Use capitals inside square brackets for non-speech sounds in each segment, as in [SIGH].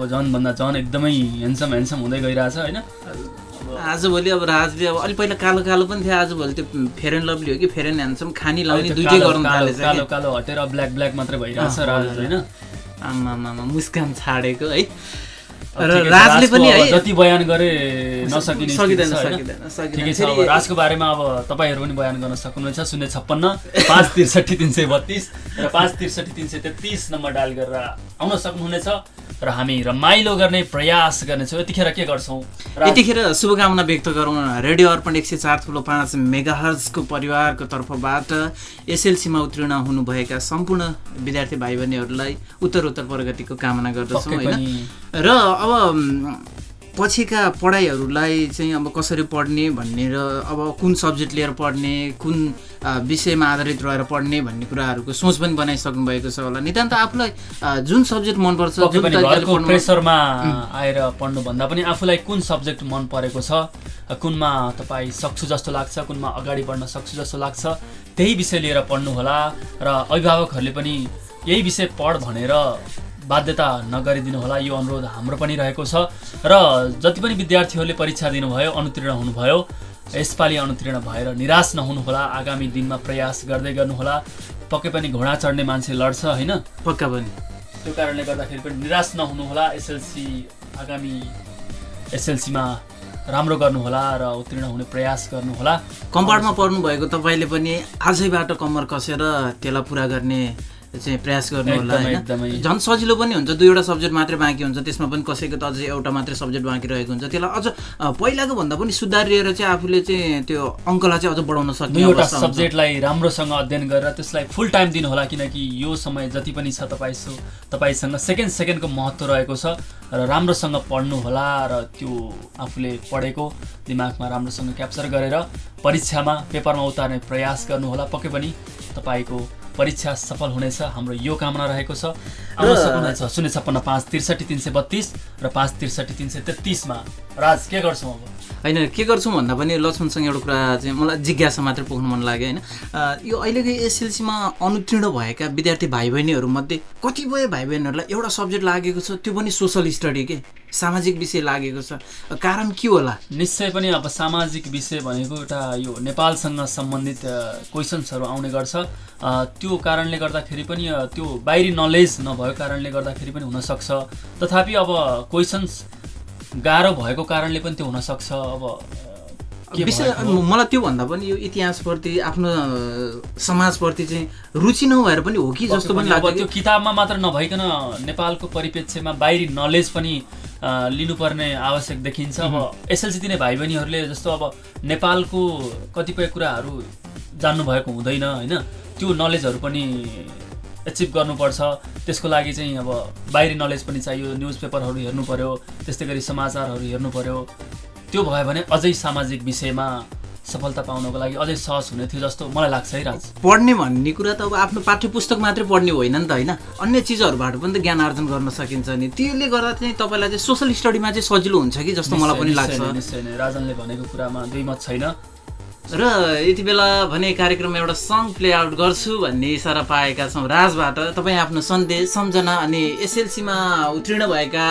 अब झन्भन्दा झन् एकदमै हेन्सम हेन्सम हुँदै गइरहेछ होइन? आजभोलि अब राजले अब अलिक पहिला कालो कालो पनि थियो आजभोलि त्यो फेयर एन्ड लभली हो कि फेयर एन्ड ह्यान्डसम खानी लाउने दुइटै गर्नु कालो कालो हटेर ब्ल्याक ब्ल्याक मात्रै भइरहेछ राज। होइन? आमामामा मुस्कान छाडेको है? र राजले पनि है जति बयान गरे नसकिने सकिँदैन ठिकै छ अब राजको बारेमा अब तपाईँहरू पनि बयान गर्न सक्नुहुनेछ। शून्य छप्पन्न [LAUGHS] पाँच त्रिसठी तिन सय बत्तिस र पाँच त्रिसठी तिन सय तेत्तिस नम्बर डायल गरेर आउन सक्नुहुनेछ। र हामी रमाइलो गर्ने प्रयास गर्नेछौँ। यतिखेर के गर्छौँ? यतिखेर शुभकामना व्यक्त गरौँ रेडियो अर्पण एक सय चार ठुलो पाँच मेगाहर्जको परिवारको तर्फबाट एसएलसीमा उत्तीर्ण हुनुभएका सम्पूर्ण विद्यार्थी भाइ बहिनीहरूलाई उत्तर उत्तर प्रगतिको कामना गर्दछौँ होइन। र अब पछिका पढाइहरूलाई चाहिँ अब कसरी पढ्ने भन्ने र अब कुन सब्जेक्ट लिएर पढ्ने कुन विषयमा आधारित रहेर पढ्ने भन्ने कुराहरूको सोच पनि बनाइसक्नु भएको छ होला। नितान्त आफूलाई जुन सब्जेक्ट मनपर्छ प्रेसरमा आएर पढ्नुभन्दा पनि आफूलाई कुन सब्जेक्ट मन परेको छ कुनमा तपाईँ सक्छु जस्तो लाग्छ कुनमा अगाडि बढ्न सक्छु जस्तो लाग्छ त्यही विषय लिएर पढ्नुहोला। र अभिभावकहरूले पनि यही विषय पढ भनेर बाध्यता नगरिदिनु होला यो अनुरोध हाम्रो पनि रहेको छ। र जति पनि विद्यार्थीहरूले परीक्षा दिनुभयो अनुतीर्ण हुनुभयो यसपालि अनुतीर्ण भएर निराश नहुनुहोला आगामी दिनमा प्रयास गर्दै गर्नुहोला। पक्कै पनि घोडा चढ्ने मान्छे लड्छ होइन? पक्का पनि। त्यो कारणले गर्दाखेरि पनि निराश नहुनुहोला एसएलसी आगामी एसएलसीमा राम्रो गर्नुहोला र उत्तीर्ण हुने प्रयास गर्नुहोला। कम्पार्टमा पढ्नु भएको तपाईँले पनि आजैबाट कम्मर कसेर त्यसलाई पुरा गर्ने चाहिँ प्रयास गर्नु होला होइन। झन् सजिलो पनि हुन्छ दुईवटा सब्जेक्ट मात्रै बाँकी हुन्छ त्यसमा पनि कसैको त अझै एउटा मात्रै सब्जेक्ट बाँकी रहेको हुन्छ त्यसलाई अझ पहिलाको भन्दा पनि सुधारिएर चाहिँ आफूले चाहिँ त्यो अङ्कलाई चाहिँ अझ बढाउन सक्ने हुन्छ। सब्जेक्टलाई राम्रोसँग अध्ययन गरेर त्यसलाई फुल टाइम दिनुहोला किनकि यो समय जति पनि छ तपाईँ तपाईँसँग सेकेन्ड सेकेन्डको महत्त्व रहेको छ र राम्रोसँग पढ्नुहोला र त्यो आफूले पढेको दिमागमा राम्रोसँग क्याप्चर गरेर परीक्षामा पेपरमा उतार्ने प्रयास गर्नुहोला पक्कै पनि तपाईँको परीक्षा सफल हुनेछ हाम्रो यो कामना रहेको छ। आउन सक्नुहुनेछ। शून्य छप्पन्न पाँच त्रिसठी तिन सय बत्तिस र पाँच त्रिसठी तिन सय तेत्तिसमा। राज के गर्छौँ अब? होइन के गर्छौँ भन्दा पनि लक्ष्मणसँग एउटा कुरा चाहिँ मलाई जिज्ञासा मात्रै पोख्नु मन लाग्यो होइन। यो अहिलेको एसएलसीमा अनुतीर्ण भएका विद्यार्थी भाइ बहिनीहरूमध्ये कतिपय भाइ बहिनीहरूलाई एउटा सब्जेक्ट लागेको छ त्यो पनि सोसल स्टडी के? सामाजिक विषय लागेको छ। कारण के होला? निश्चय पनि अब सामाजिक विषय भनेको एउटा यो नेपालसँग सम्बन्धित क्वेसन्सहरू आउने गर्छ। त्यो कारणले गर्दाखेरि पनि त्यो बाहिरी नलेज नभएको कारणले गर्दाखेरि पनि हुनसक्छ। तथापि अब क्वेसन्स गाह्रो भएको कारणले पनि त्यो हुनसक्छ। अब हो? मलाई त्यो भन्दा पनि यो इतिहासप्रति आफ्नो समाजप्रति चाहिँ रुचि नभएर पनि हो कि जस्तो पनि लाग्छ त्यो किताबमा मात्र नभइकन नेपालको परिप्रेक्ष्यमा बाहिरी नलेज पनि लिनुपर्ने आवश्यक देखिन्छ। अब एसएलसी दिने भाइ बहिनीहरूले जस्तो अब नेपालको कतिपय कुराहरू जान्नुभएको हुँदैन होइन? त्यो नलेजहरू पनि एचिभ गर्नुपर्छ। त्यसको लागि चाहिँ अब बाहिरी नलेज पनि चाहियो न्युज पेपरहरू हेर्नु पर्यो त्यस्तै गरी समाचारहरू हेर्नु पर्यो। त्यो भयो भने अझै सामाजिक विषयमा सफलता पाउनको लागि अझै सहज हुने थियो जस्तो मलाई लाग्छ है राज। पढ्ने भन्ने कुरा त अब आफ्नो पाठ्य पुस्तक मात्रै पढ्ने होइन नि त होइन? अन्य चिजहरूबाट पनि त ज्ञान आर्जन गर्न सकिन्छ नि। त्यसले गर्दा चाहिँ तपाईँलाई चाहिँ सोसल स्टडीमा चाहिँ सजिलो हुन्छ कि जस्तो मलाई पनि लाग्छ। निश्चय नै। राजनले भनेको कुरामा दुई मत छैन। र यति बेला भने कार्यक्रममा एउटा सङ्ग प्ले आउट गर्छु भन्ने इसारा पाएका छौँ राजबाट। तपाईँ आफ्नो सन्देश सम्झना अनि एसएलसीमा उत्तीर्ण भएका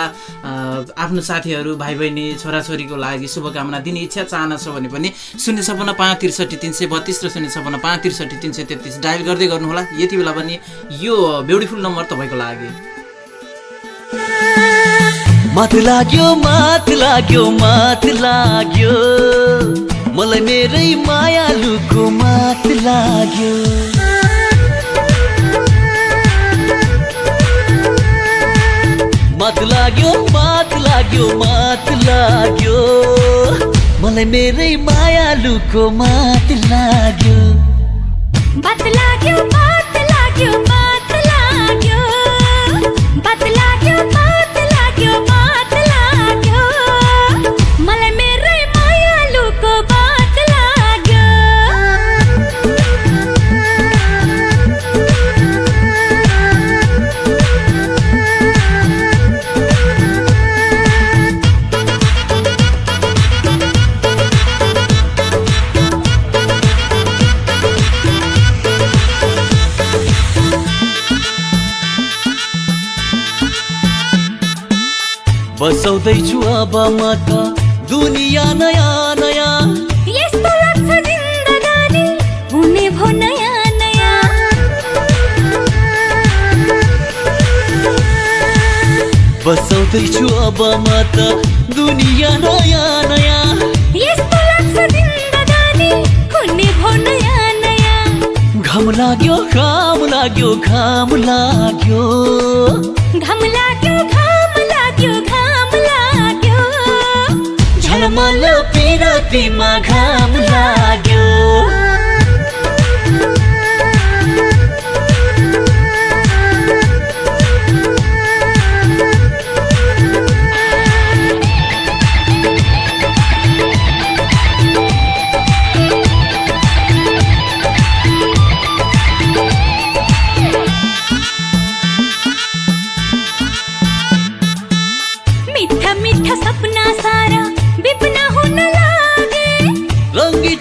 आफ्नो साथीहरू भाइ बहिनी छोराछोरीको लागि शुभकामना दिने इच्छा चाहना छ भने पनि शून्य छपन्न पाँच त्रिसठी तिन सय बत्तिस र शून्य छपन्न पाँच त्रिसठी तिन सय तेत्तिस डायल गर्दै गर्नुहोला। यति बेला पनि यो ब्युटिफुल नम्बर तपाईँको लागि। माथ लाग्यो माथ लाग्यो माथ लाग्यो। मलाई मेरै मायालुको माथ लाग्यो। माथ लाग्यो माथ लाग्यो माथ लाग्यो। मलाई मेरै मायालुको माथ लाग्यो। बात लाग्यो बात लाग्यो बात लाग्यो। बात बसाउँदैछु अब म त। दुनियाँ नयाँ नयाँ। यस्तो लाग्छ जिन्दगानी। हुने भो नयाँ नयाँ। बसाउँदैछु अब म त। दुनियाँ नयाँ नयाँ। यस्तो लाग्छ जिन्दगानी। हुने भो नयाँ नयाँ। घाम लाग्यो घाम लाग्यो घाम लाग्यो। घाम लाग्यो झलमल पिरतीमा घाम लाग्यो।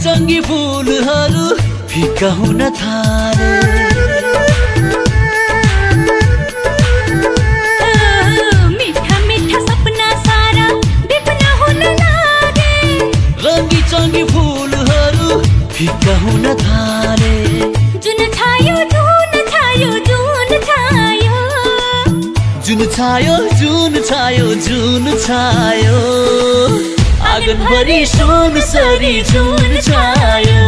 चङ्गी फुलहरू फिका हुन थाले। ओ, मिठा मिठा सपना सारा विपना हुन लागे। रङ्गी चङ्गी फुलहरू फिका हुन थाले। जुन छायो जुन छायो जुन छायो। जुन छायो जुन छायो जुन छायो। आँगनभरि सुन सरी जुन छायो।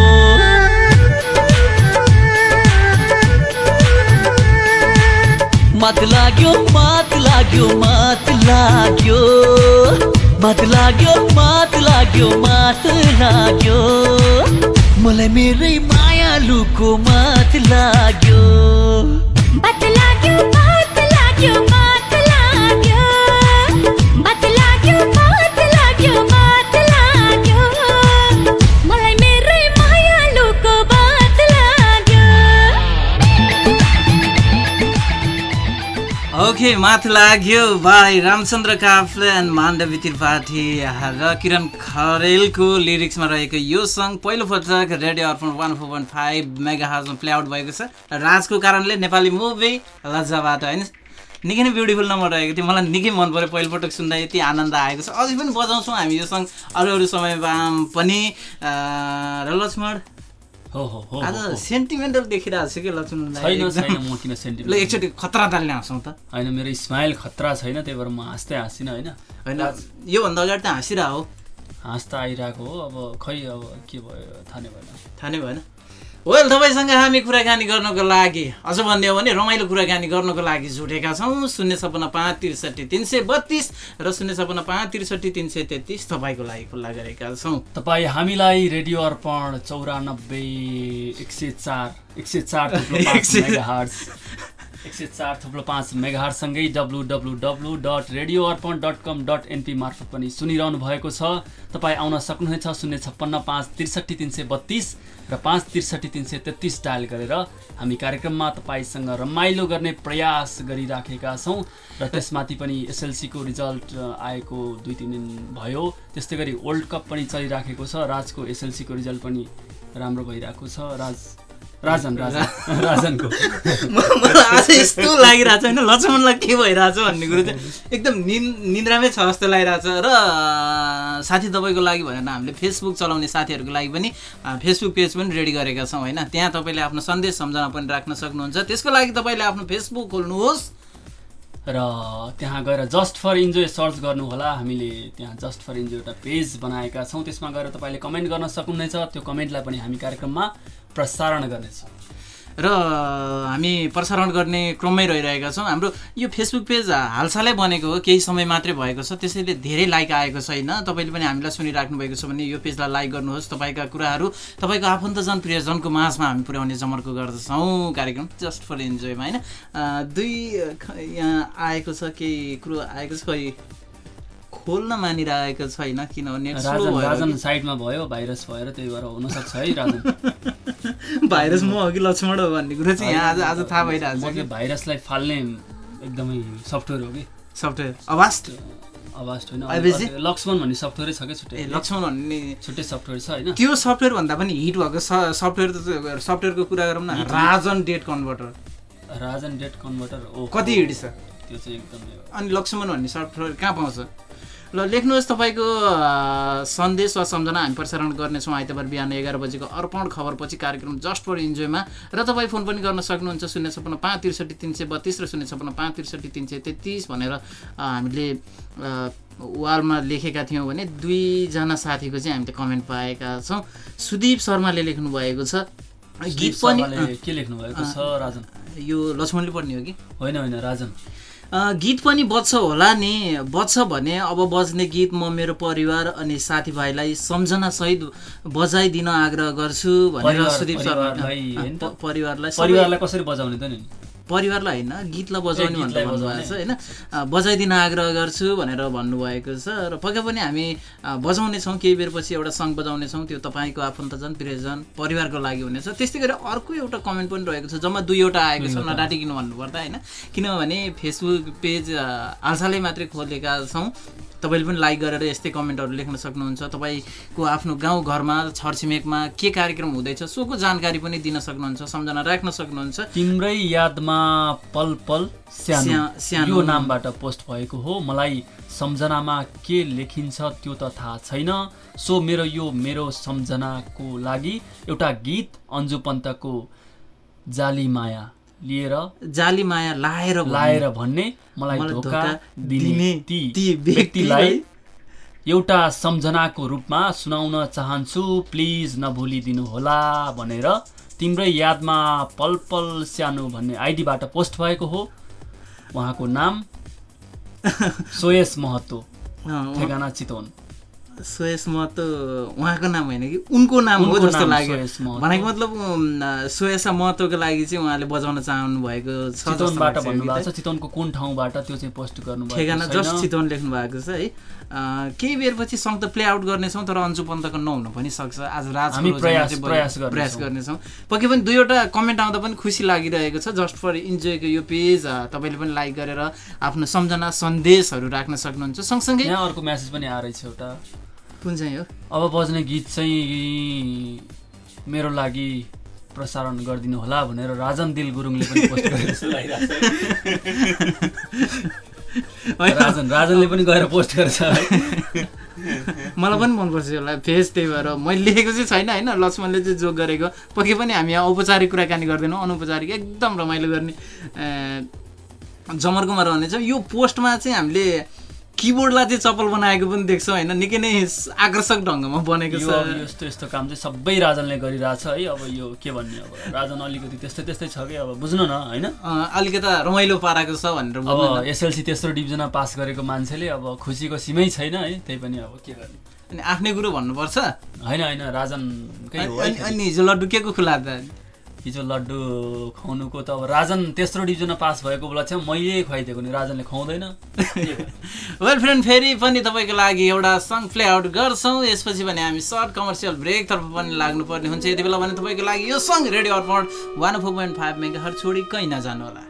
मात लाग्यो मात लाग्यो मात लाग्यो। मात लाग्यो मात लाग्यो मात लाग्यो। मलाई मेरै मायालुको मात लाग्यो। ओके माथि लाग्यो। भाइ रामचन्द्र काफ्ले एन्ड माण्डवी त्रिपाठी र किरण खरेलको लिरिक्समा रहेको यो सङ्ग पहिलोपटक radio Arpan one four point five mega हाउसमा प्ले आउट भएको छ। र राजको कारणले नेपाली मुभी लज्जाबाट होइन निकै नै ब्युटिफुल नम्बर रहेको थियो। मलाई निकै मन पऱ्यो पहिलोपटक सुन्दा यति आनन्द आएको छ। अझै पनि बजाउँछौँ हामी यो सङ्ग। अरू अरू समयमा पनि र लक्ष्मण आज हो, हो। सेन्टिमेन्टल देखिरहेको छु कि लक्ष्मण दाइ छैन एकदम। छैन म किन ल एकचोटि खतरा तालले हाँसौँ त होइन मेरो स्माइल खतरा छैन त्यही भएर म हाँस्दै हाँस्दिनँ होइन होइन योभन्दा अगाडि त हाँसिरह हो हाँस्दा आइरहेको हो अब खै अब के भयो थाहा नै भएन थाहा नै भएन वेल तपाईँसँग हामी कुराकानी गर्नको लागि अझ भन्ने हो भने रमाइलो कुराकानी गर्नको लागि जुटेका छौँ। शून्य छपन्न पाँच त्रिसठी तिन सय बत्तिस र शून्य छपन्न पाँच त्रिसठी तिन सय तेत्तिस तपाईँको लागि खुल्ला गरेका छौँ। तपाईँ हामीलाई रेडियो अर्पण चौरानब्बे एक सय चार एक सय चार [LAUGHS] एक सय- एक सय चार थुप्रो पाँच मेगाहरसँगै W W W dot radio Arpan dot com dot N मार्फत पनि सुनिरहनु भएको छ। तपाईँ आउन सक्नुहुनेछ शून्य छप्पन्न पाँच त्रिसठी तिन सय बत्तिस र पाँच त्रिसठी तिन सय तेत्तिस डायल गरेर हामी कार्यक्रममा तपाईँसँग रमाइलो गर्ने प्रयास गरिराखेका छौँ र त्यसमाथि पनि एसएलसीको रिजल्ट आएको दुई तिन दिन भयो। त्यस्तै गरी वर्ल्ड कप पनि चलिराखेको छ। राजको एसएलसीको रिजल्ट पनि राम्रो भइरहेको छ। राज राजन राजन। [LAUGHS] राजनको। म- मलाई आज यस्तो लागिरहेछ होइन लक्ष्मणलाई के भइरहेछ भन्ने कुरो चाहिँ एकदम निन् निन्द्रामै छ जस्तो लागिरहेछ। र साथी तपाईँको लागि भनेर हामीले फेसबुक चलाउने साथीहरूको लागि पनि फेसबुक पेज पनि रेडी गरेका छौँ होइन? त्यहाँ तपाईँले आफ्नो सन्देश सम्झना पनि राख्न सक्नुहुन्छ। त्यसको लागि तपाईँले आफ्नो फेसबुक खोल्नुहोस्। र त्यहाँ गएर जस्ट फर इन्जोय सर्च गर्नुहोला। हामीले त्यहाँ जस्ट फर इन्जोय एउटा पेज बनाएका छौँ। त्यसमा गएर तपाईँले कमेन्ट गर्न सक्नुहुनेछ। त्यो कमेन्टलाई पनि हामी कार्यक्रममा प्रसारण गर्नेछौँ। र हामी प्रसारण गर्ने क्रममै रहिरहेका छौँ। हाम्रो यो फेसबुक पेज हालसालै बनेको हो केही समय मात्रै भएको छ। त्यसैले धेरै लाइक आएको छैन। तपाईँले पनि हामीलाई सुनिराख्नु भएको छ भने यो पेजलाई लाइक गर्नुहोस्। तपाईँका कुराहरू तपाईँको आफन्तजन प्रियजनको माझमा हामी पुर्याउने जमर्को गर्दछौँ कार्यक्रम जस्ट फर इन्जोयमा होइन? दुई यहाँ आएको छ केही कुरो आएको छ खै खोल्न मानिरहेको छैन किनभने राजन साइडमा भयो भाइरस भएर त्यही भएर हुनसक्छ है राजन। [LAUGHS] भाइरस म हो कि लक्ष्मण हो भन्ने कुरो चाहिँ यहाँ आज आज थाहा भइरहेको छ भाइरसलाई फाल्ने एकदमै सफ्टवेयर हो कि? सफ्टवेयर। अवास्ट? अवास्ट होइन। लक्ष्मण भन्ने सफ्टवेयरै छ कि ए छुट्टै लक्ष्मण भन्ने छुट्टै सफ्टवेयर छ होइन। त्यो सफ्टवेयर भन्दा पनि हिट भएको सफ्टवेयर त सफ्टवेयरको कुरा गरौँ न Rajan date converter. Rajan date converter ओ कति हिट छ? त्यो चाहिँ एकदमै हो। अनि लक्ष्मण भन्ने सर्ट कहाँ पाउँछ? ल लेख्नुहोस् तपाईँको सन्देश वा सम्झना हामी प्रसारण गर्नेछौँ आइतबार बिहान एघार बजेको अर्पण खबरपछि कार्यक्रम जस्ट फर इन्जोयमा। र तपाईँ फोन पनि गर्न सक्नुहुन्छ शून्य छपन्न पाँच त्रिसठी तिन सय बत्तिस र शून्य छपन्न पाँच त्रिसठी तिन सय तेत्तिस भनेर हामीले वालमा लेखेका थियौँ भने दुईजना साथीको चाहिँ हामीले कमेन्ट पाएका छौँ। सुदीप शर्माले लेख्नु भएको छ। गीत पनि के लेख्नु भएको छ राजन? यो लक्ष्मणले पढ्ने हो कि? होइन होइन राजन। गीत पनि बज्छ होला नि। बज्छ भने अब बज्ने गीत म मेरो परिवार अनि साथीभाइलाई सम्झनासहित बजाइदिन आग्रह गर्छु भनेर सुदीप शर्मा परिवारलाई परिवारलाई कसरी बजाउने त नि? परिवारलाई होइन गीतलाई बजाउने भनेर भन्नुभएको छ होइन? बजाइदिन आग्रह गर्छु भनेर भन्नुभएको छ र पक्कै पनि हामी बजाउनेछौँ केही बेरपछि एउटा सङ्ग बजाउनेछौँ त्यो तपाईँको आफन्तजन प्रियजन परिवारको लागि हुनेछ। त्यस्तै गरेर अर्को एउटा कमेन्ट पनि रहेको छ जम्मा दुईवटा आएको छ नडाटिकन भन्नुपर्दा होइन? किनभने फेसबुक पेज हालसालै मात्रै खोलेका छौँ। तपाईँले पनि लाइक गरेर यस्तै कमेन्टहरू लेख्न सक्नुहुन्छ। तपाईँको आफ्नो गाउँ घरमा छरछिमेकमा के कार्यक्रम हुँदैछ सोको जानकारी पनि दिन सक्नुहुन्छ सम्झना राख्न सक्नुहुन्छ। तिम्रै यादमा पल पल सानो नामबाट पोस्ट भएको हो। मलाई सम्झनामा के लेखिन्छ त्यो त थाहा छैन। सो मेरो यो मेरो सम्झनाको लागि एउटा गीत अन्जु पन्तको जाली माया। लिएर जाली माया लाएर। लाएर भन्ने मलाई धोका दिने ती व्यक्तिलाई एउटा सम्झनाको रूपमा सुनाउन चाहन्छु प्लिज नभुलिदिनु होला भनेर तिम्रै यादमा पल पल सानो भन्ने आइडीबाट पोस्ट भएको हो। उहाँको नाम [LAUGHS] सोयस महतो। ठेगाना चितवन। सोयस महतो उहाँको नाम होइन कि? उनको नाम हो जस्तो लाग्यो। भनेको मतलब सोयसा महतोको लागि चाहिँ उहाँले बजाउन चाहनु भएको छ चितवनबाट भन्नुभएको। छ। चितवनको कुन ठाउँबाट त्यो चाहिँ पोस्ट ठेगाना गर्नुभएको जस्ट चितवन लेख्नु भएको छ है। केही बेरपछि सङ्ग त प्ले आउट गर्नेछौँ तर अन्जु पन्तको नहुन पनि सक्छ। आज राज हामी प्रयास- प्रयास गर्नेछौँ। पक्कै पनि दुईवटा कमेन्ट आउँदा पनि खुसी लागिरहेको छ। जस्ट फर इन्जोयको यो पेज तपाईँले पनि लाइक गरेर आफ्नो सम्झना सन्देशहरू राख्न सक्नुहुन्छ। सँगसँगै अर्को म्यासेज पनि आएर एउटा। कुन चाहिँ हो? अब बज्ने गीत चाहिँ मेरो लागि प्रसारण गरिदिनु होला भनेर राजन दिल गुरुङले पनि पोस्ट गरेको छ। राजन राजनले पनि गएर पोस्ट गरेछ। है मलाई पनि मनपर्छ यसलाई। फेस त्यही भएर मैले लेखेको चाहिँ छैन होइन? लक्ष्मणले चाहिँ जोक गरेको पक्कै पनि हामी यहाँ औपचारिक कुराकानी गर्दैनौँ अनौपचारिक एकदम रमाइलो गर्ने अँ, जमर्कोमा रहनेछ। यो पोस्टमा चाहिँ हामीले किबोर्डलाई चाहिँ चप्पल बनाएको पनि देख्छौँ होइन? निकै नै आकर्षक ढङ्गमा बनेको छ। यस्तो यस्तो काम चाहिँ सबै राजनले गरिरहेछ है। अब यो के भन्ने अब राजन अलिकति त्यस्तै त्यस्तै छ कि? अब बुझ्नु न होइन? अलिकता रमाइलो पाराको छ भनेर। अब एसएलसी तेस्रो डिभिजनमा पास गरेको मान्छेले अब खुसीको सीमै छैन है त्यही पनि अब के गर्ने? अनि आफ्नै कुरो भन्नुपर्छ। होइन होइन राजनकै अनि हिजो लड्डु के को खुला त हिजो लड्डु खुवाउनुको त अब राजन तेस्रो डिभिजनमा पास भएको उपलक्ष्यमा मैले खुवाइदिएको नि राजनले खुवाउँदैन। [LAUGHS] वेल फ्रेन्ड फेरि पनि तपाईँको लागि एउटा सङ्ग प्ले आउट गर्छौँ। यसपछि भने हामी सर्ट कमर्सियल ब्रेकतर्फ पनि लाग्नुपर्ने हुन्छ। यति बेला भने तपाईँको लागि यो सङ्ग radio Arpan one four point five megahertz छोडी कहीँ नजानु होला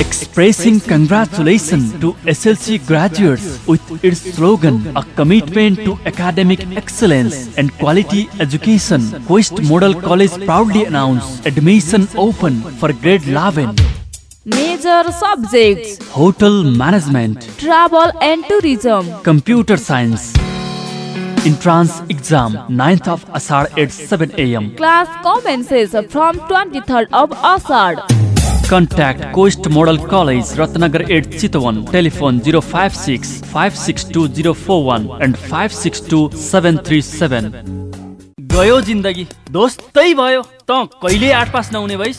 Expressing congratulations to SLC graduates with its slogan, a commitment to academic excellence and quality education. Quest Model College proudly announced admission open for grade 11. Major subjects Hotel Management, Travel and Tourism, Computer Science. Entrance exam 9th of Asar at 7 am. Class commences from 23rd of contact coast model college Ratnanagar at Chitwan telephone zero five six five six two zero four one and five six two seven three seven गयो जिन्दगी। दोस्तै भयो। त कहिले आठ pass नहुने भइस?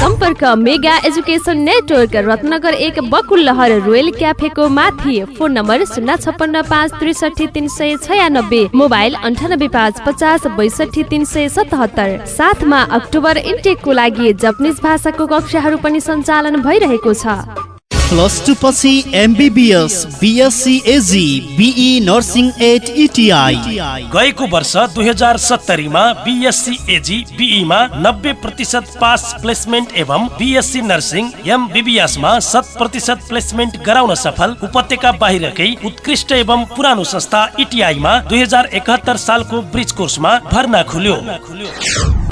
सम्पर्क मेगा एजुकेसन नेटवर्क रत्नगर एक बकुल्लहर रोयल क्याफेको माथि। फोन नम्बर शून्य छप्पन्न पाँच त्रिसठी तिन सय छयानब्बे मोबाइल अन्ठानब्बे पाँच पचास बैसठी तिन सय सतहत्तर। साथमा अक्टोबर इन्टेकको लागि जपनिज भाषाको कक्षाहरू पनि सञ्चालन भइरहेको छ। प्लस टू पछि MBBS BSc AG BE nursing at ITI गएको वर्ष दुई हजार सत्तरीमा बिएससी एजी बिईमा नब्बे प्रतिशत पास प्लेसमेन्ट एवं बिएससी नर्सिङ एमबिबिएसमा शत प्रतिशत प्लेसमेन्ट गराउन सफल उपत्यका बाहिरकै उत्कृष्ट एवं पुरानो संस्था इटिआईमा दुई हजार सालको ब्रिज कोर्समा भर्ना खुल्यो।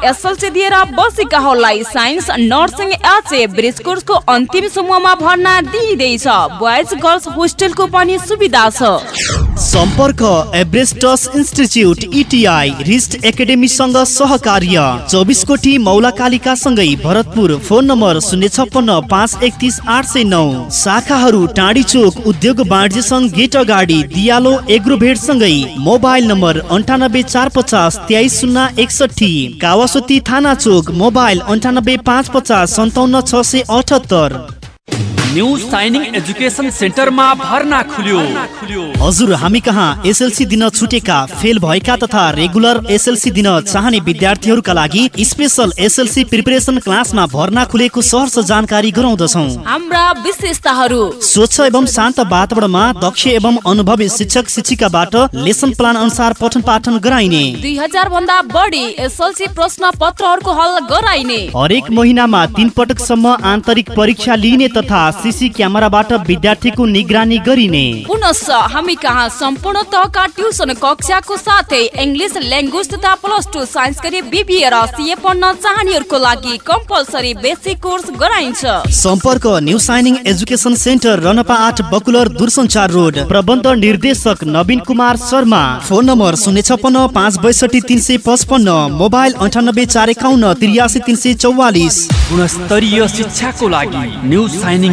एसएलसी दिएर बसेकाहरूलाई साइन्स नर्सिङ एचए ब्रिज कोर्सको अन्तिम समूहमा भर्ना दिइँदैछ। बोइज गर्ल्स होस्टेलको पनि सुविधा छ। सम्पर्क एभरेस्टस इन्स्टिच्युट इटिआई रिस्ट एकाडेमीसँग सहकार्य। चौबिस कोटी मौला कालिका सँगै भरतपुर। फोन नम्बर शून्य छप्पन्न पाँच एकतिस आठ सय नौ। शाखाहरू टाढी चोक उद्योग वाणिज्य सङ्घ गेट अगाडि दियालो एग्रोभेट सँगै मोबाइल नम्बर अन्ठानब्बे चार पचास तेइस शून्य एकसठी कावासोती थाना चोक मोबाइल अन्ठानब्बे पाँच पचास सन्ताउन्न छ सय अठहत्तर। न्यू साइनिङ एजुकेसन सेन्टरमा भर्ना खुल्यो। हजुर हामी कहाँ एसएलसी दिन छुटेका फेल भएका तथा रेगुलर एसएलसी दिन चाहने विद्यार्थीहरूका लागि स्पेसल एसएलसी प्रिपरेसन क्लासमा भर्ना खुलेको सहर्ष जानकारी गराउँदछौ। हाम्रा विशेषताहरू। स्वच्छ एवं शान्त वातावरणमा दक्ष एवं अनुभवी शिक्षक शिक्षिकाबाट लेसन प्लान अनुसार पठन पाठन गराइने। दुई हजार भन्दा बढी एसएलसी प्रश्न पत्रहरूको हल गराइने। हरेक महिनामा तीन पटकसम्म आन्तरिक परीक्षा लिइने तथा सिसी क्यामेराबाट विद्यार्थीको निगरानी गरिने। पुनश हामी कहाँ सम्पूर्ण तहका ट्युसन कक्षाको साथै इङ्ग्लिस ल्याङ्ग्वेज तथा प्लस टू साइन्स गरी बिबिए र सिए पढ्न चाहनेहरूको लागि कम्पलसरी बेसिक कोर्स गराइन्छ। सम्पर्क न्यू साइनिङ एजुकेसन सेन्टर रनपा आठ बकुलर दूरसञ्चार रोड। प्रबन्ध निर्देशक नवीन कुमार शर्मा। फोन नम्बर शून्य छपन्न पाँच बैसठी तिन सय पचपन्न। मोबाइल अन्ठानब्बे चार एकाउन्न त्रियासी तिन सय चौवालिस। गुणस्तरीय शिक्षाको लागि new shining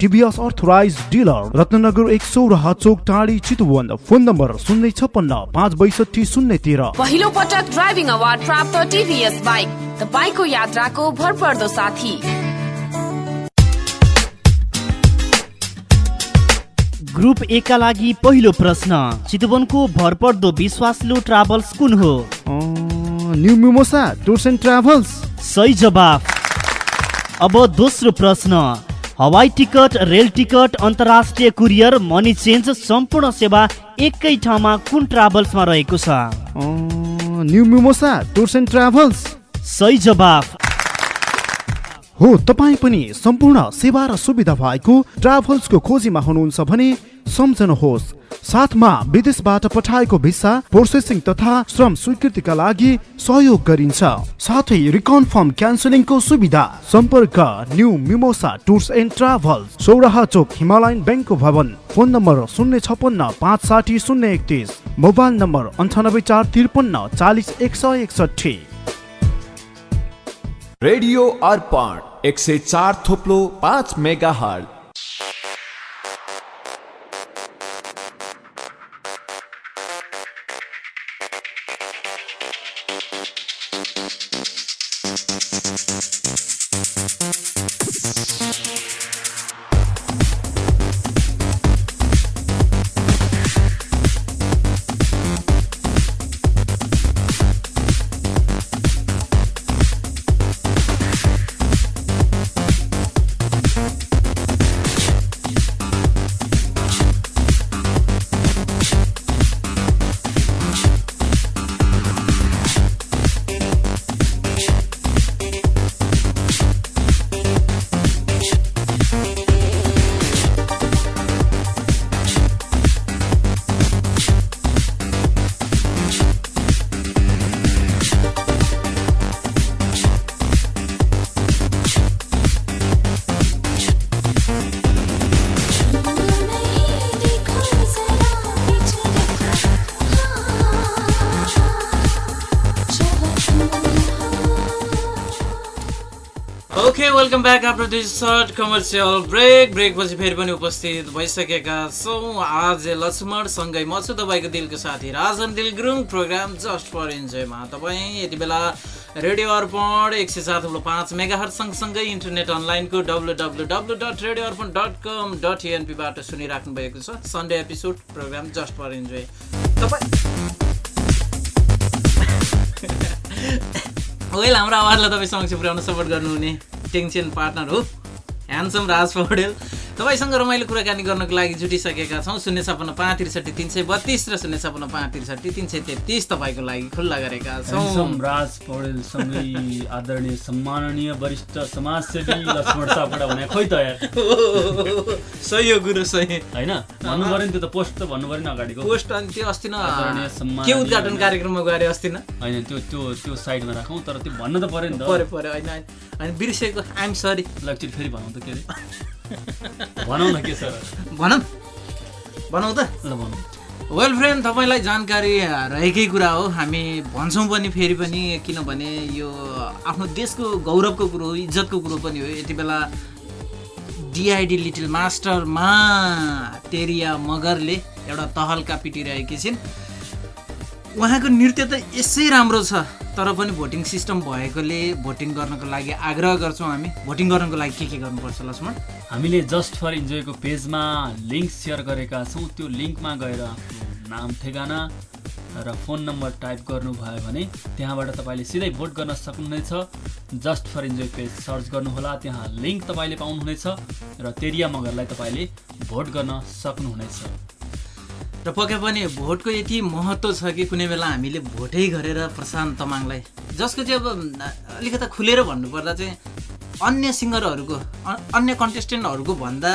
TVS Earthrise dealer Ratnanagar एक सौ र चोक टाढी चितुवन फोन नम्बर शून्य छप्पन्न पाँच बैसठी शून्य तेह्र। पहिलो पटक ड्राइभिङ अवार्ड प्राप्त टिभीएस बाइक तपाईँको यात्राको भरपर्दो साथी। ग्रुप ए का लागि पहिलो प्रश्न चितवनको भरपर्दो विश्वासिलो ट्राभल्स कुन हो? New mimosa tours and travels. सही जवाफ। अब दोस्रो प्रश्न हवाई टिकट रेल टिकट अन्तर्राष्ट्रिय कुरियर मनी चेन्ज सम्पूर्ण सेवा एकै ठाउँमा कुन ट्राभल्समा रहेको छ? New mimosa tours and travels सही जवाफ। हो तपाईँ पनि सम्पूर्ण सेवा र सुविधा भएको ट्राभल्सको खोजीमा हुनुहुन्छ भने सम्झनुहोस् साथमा विदेशबाट पठाएको भिसा प्रोसेसिङ तथा श्रम स्वीकृतिका लागि सहयोग गरिन्छ। साथै रिकन्फर्म क्यान्सलिङको सुविधा। सम्पर्क new mimosa tours and travels Sauraha chowk Himalayan ब्याङ्कको भवन। फोन नम्बर शून्य छपन्न पाँच साठी शून्य एकतिस। मोबाइल नम्बर अन्ठानब्बे चार त्रिपन्न चालिस एक सय एकसठी रेडियो अर्पण एक सय चार थोप्लो पाँच megahertz Back after short commercial break ब्रेकपछि फेरि पनि उपस्थित भइसकेका छौँ। आज लक्ष्मणसँगै म छु तपाईँको दिलको साथी Rajan Dil Gurung program just for इन्जोयमा तपाईँ यति बेला रेडियो अर्पण एक सय सात पाँच मेगाहर सँगसँगै इन्टरनेट अनलाइनको W W W dot radio Arpan dot com dot एनपीबाट सुनिराख्नु भएको छ। Sunday episode program just for enjoy तपाईँ वेल हाम्रो आवाजलाई तपाईँ समक्ष पुर्याउन सपोर्ट गर्नुहुने। टेन्सन पार्टनर हो। ह्यान्डसम राज पौडेल तपाईँसँग रमाइलो कुराकानी गर्नको लागि जुटिसकेका छौँ। शून्य छपन्न पाँच त्रिसठी तिन सय बत्तिस र शून्य छपन्न पाँच त्रिसठी तिन सय तेत्तिस तपाईँको लागि खुल्ला गरेका छौँ। राज पौडेलसँगै आदरणीय सम्माननीय वरिष्ठ समाजसेवी लक्ष्मण भने खोइ त यार। सही हो गुरु सही। होइन? भन्नु पऱ्यो नि त्यो त पोस्ट त भन्नु पऱ्यो नि अगाडिको। पोस्ट अनि त्यो अस्ति न के उद्घाटन कार्यक्रममा गएर अस्ति न? होइन त्यो त्यो त्यो साइडमा राखौँ तर त्यो भन्नु त पऱ्यो नि त। पऱ्यो पऱ्यो। होइन होइन। बिर्सेको आइएम सरी ल एकचोटि फेरि भनौँ त के अरे? [LAUGHS] भनौँ न के छ? भनौँ। भनौँ त। ल भनौँ। वेल फ्रेन्ड तपाईँलाई जानकारी रहेकै कुरा हो। हामी भन्छौँ पनि फेरि पनि किनभने यो आफ्नो देशको गौरवको कुरो हो इज्जतको कुरो पनि हो। यति बेला डिआइडी लिटिल मास्टरमा तेरिया मगरले एउटा तहल्का पिटिरहेकी छिन्। उहाँको नृत्य त यसै राम्रो छ। तर पनि भोटिङ सिस्टम भएकोले भोटिङ गर्नको लागि आग्रह गर्छौँ हामी। भोटिङ गर्नको लागि के के गर्नुपर्छ लक्ष्मण? हामीले जस्ट फर इन्जोयको पेजमा लिङ्क सेयर गरेका छौँ। त्यो लिङ्कमा गएर नाम ठेगाना र फोन नम्बर टाइप गर्नुभयो भने त्यहाँबाट तपाईँले सिधै भोट गर्न सक्नुहुनेछ। Just for enjoy page search गर्नुहोला। त्यहाँ लिङ्क तपाईँले पाउनुहुनेछ र तेरिया मगरलाई तपाईँले भोट गर्न सक्नुहुनेछ। र पक्कै पनि भोटको यति महत्त्व छ कि कुनै बेला हामीले भोटै गरेर प्रशान्त तामाङलाई जसको चाहिँ अब अलिकता खुलेर भन्नुपर्दा चाहिँ अन्य सिङ्गरहरूको अन्य कन्टेस्टेन्टहरूको भन्दा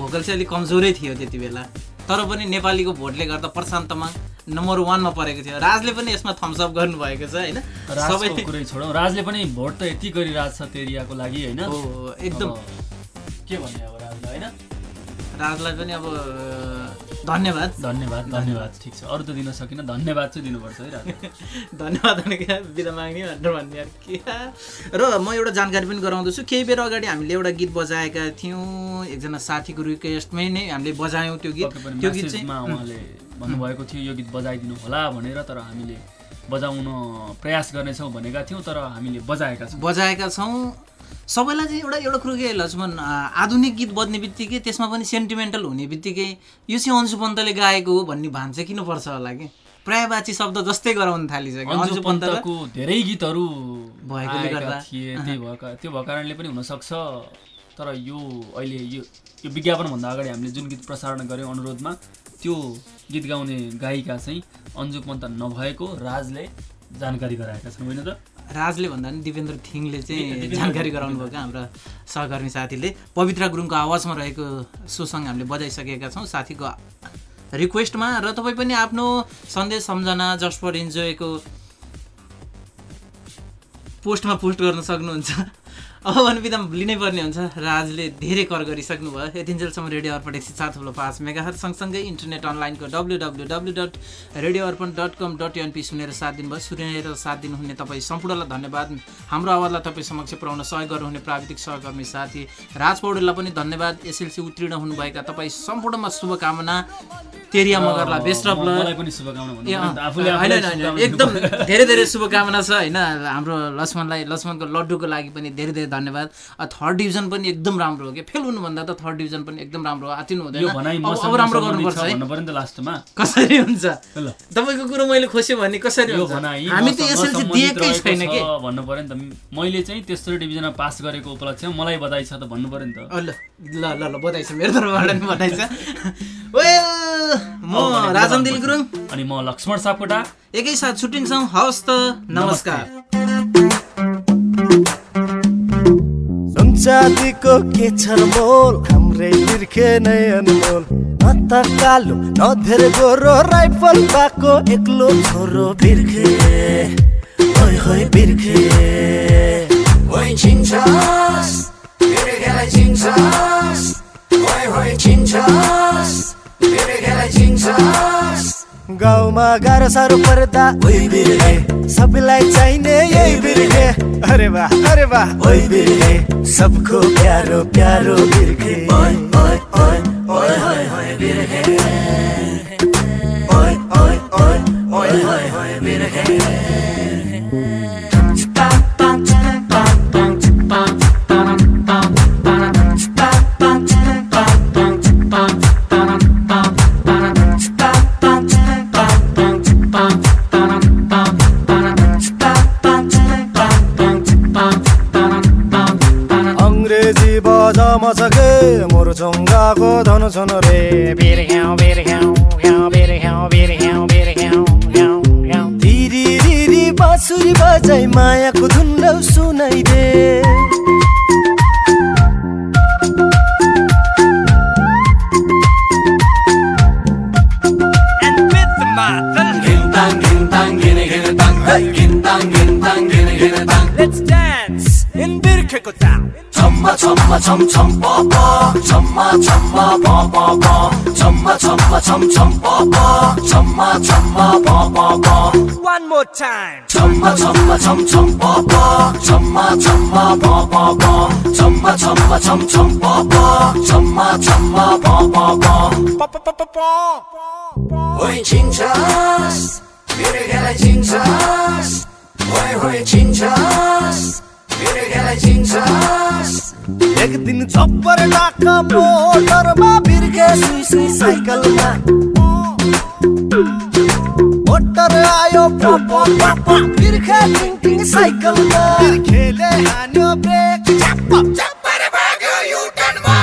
भोकल चाहिँ अलिक कमजोरै थियो त्यति बेला। तर पनि नेपालीको भोटले गर्दा प्रशान्त तामाङ नम्बर वानमा परेको थियो। राजले पनि यसमा थम्सअप गर्नुभएको छ होइन? राजको कुरै छोडौँ। राजले पनि भोट त यति गरिरहेको छ तेरियाको लागि होइन? एकदम। के भन्ने अब राजलाई होइन? राजलाई पनि अब धन्यवाद। धन्यवाद धन्यवाद। ठिक छ। अरू त दिन सकिनँ। धन्यवाद चाहिँ दिनुपर्छ है [LAUGHS] धन्यवाद भने क्या बिदा माग्ने भनेर भन्ने र म एउटा जानकारी पनि गराउँदैछु। केही बेर अगाडि हामीले एउटा गीत बजाएका थियौँ। एकजना साथीको रिक्वेस्टमै नै हामीले बजायौँ त्यो गीत। त्यो गीत चाहिँ उहाँले भन्नुभएको थियो यो गीत बजाइदिनु होला भनेर तर हामीले बजाउन प्रयास गर्नेछौँ भनेका थियौँ तर हामीले बजाएका छौँ। बजाएका छौँ। सबैलाई चाहिँ एउटा एउटा कुरो के लक्ष्मण आधुनिक गीत बज्ने बित्तिकै त्यसमा पनि सेन्टिमेन्टल हुने बित्तिकै यो चाहिँ अन्जु पन्तले गाएको हो भन्ने भान चाहिँ किन पर्छ होला कि? प्रायवाची शब्द जस्तै गराउन थालिसक्यो। पन्तलाई पन्तको धेरै गीतहरू भएकोले गर्दा। थिए त्यही भएका त्यो भएको कारणले पनि हुनसक्छ। तर यो अहिले यो यो विज्ञापनभन्दा अगाडि हामीले जुन गीत प्रसारण गऱ्यौँ अनुरोधमा त्यो गीत गाउने गायिका चाहिँ अन्जु पन्त नभएको राजले जानकारी गराएका छन् होइन त? राजले भन्दा पनि दिपेन्द्र थिङले चाहिँ जानकारी। गराउनु भएको हाम्रा सहकर्मी साथीले। पवित्र गुरुङको आवाजमा रहेको सुसङ हामीले बजाइसकेका छौँ। साथीको रिक्वेस्टमा र तपाईँ पनि आफ्नो सन्देश सम्झना जस्ट फर इन्जोयको पोस्टमा पोस्ट गर्न सक्नुहुन्छ। अब बिदा लिनै पर्ने हुन्छ। राजले धेरै कर गरिसक्नु भयो यतिन्जेलसम्म रेडियो अर्पण एक सय सात थप्लो पाँच मेगाहर सँगसँगै इन्टरनेट अनलाइनको W W W dot radio Arpan dot com dot N सुनेर साथ दिनुभयो। सुनेर साथ दिनुहुने तपाईँ सम्पूर्णलाई धन्यवाद। हाम्रो आवाजलाई तपाईँ समक्ष पुऱ्याउन सहयोग गर्नुहुने प्राविधिक सहकर्मी साथी राज पौडेललाई पनि धन्यवाद। एसएलसी उत्तीर्ण हुनुभएका तपाईँ सम्पूर्णमा शुभकामना। तेरिया मगरलाई बेस्ट अफ एकदम। धेरै धेरै शुभकामना छ होइन। हाम्रो लक्ष्मणलाई लक्ष्मणको लड्डुको लागि पनि धेरै धेरै धन्यवाद। थर्ड डिभिजन पनि एकदम राम्रो हो कि फेल हुनुभन्दा त थर्ड डिभिजन पनि एकदम राम्रो हो। आतिनु हुँदैन। अब- राम्रो गर्नुपर्छ है। लास्टमा कसरी हुन्छ? तपाईँको कुरो मैले खोसेँ भने कसरी हामी त एसएलसी दिएकै छैन कि? भन्नु पर्यो नि त। मैले चाहिँ तेस्रो डिभिजनमा पास गरेको उपलक्ष्यमा मलाई बधाई छ त भन्नु पर्यो नि त। ल। ल ल बधाई छ। मेरो तर्फबाट पनि बधाई छ। [LAUGHS] म राजन दिल गुरुङ। अनि म लक्ष्मण सापकोटा। एकैसाथ छुट्टिन्छौँ हवस् त। नमस्कार। सुनचाँदीको के छ र मोल? हाम्रै बिर्खे नै अनमोल न त कालो न गोरो राइफल पाएको एक्लो छोरो बिर्खे। बिर्खे। गाउँमा गाह्रो साह्रो पर्दा। ओइ सबैलाई चाहिने यही बिर्खे अरे वाह अरे वाह। ओइ सबको प्यारो प्यारो बिर्खे ओइ ओइ ओइ ओइ ओइ ओइ बिर्खे ओइ ओइ ओइ ओइ ओइ ओइ Birkhe Chumma chumma chum chum pa pa, chumma chumma pa pa pa, chumma chumma chum chum pa pa, chumma chumma pa pa pa. Pa pa pa pa pa. Oi chinchas, Birkela chinchas. Oi oi chinchas, Birkela chinchas. एक दिन चप्पर Laka motor मा बिरगे सुई सुई cycle मा। Motor आयो पापा पापा फिर के टिंग टिंग साइकिल मा। फिर खेले हानो ब्रेक। चप्पा चप्पर भाग यू टर्न मा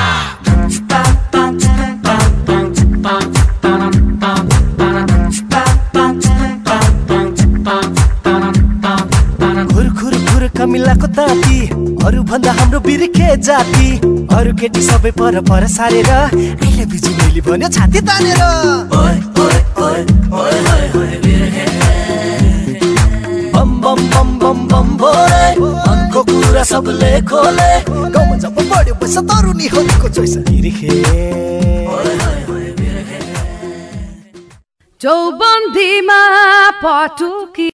घुर घुर घुर, कमिला को ताती अरू भन्दा हाम्रो बिर्खे जाति। अरू केटी सबै पर पर सारेर अहिले बिजी मैले भन्यो छाती तानेर। बम बम बम बम बम भोरे मनको कुरा सबले खोले। गाउँमा जब बढ्यो पैसा तरुनी होलीको चोइस। बिर्खे। चौबन्दीमा पटुकी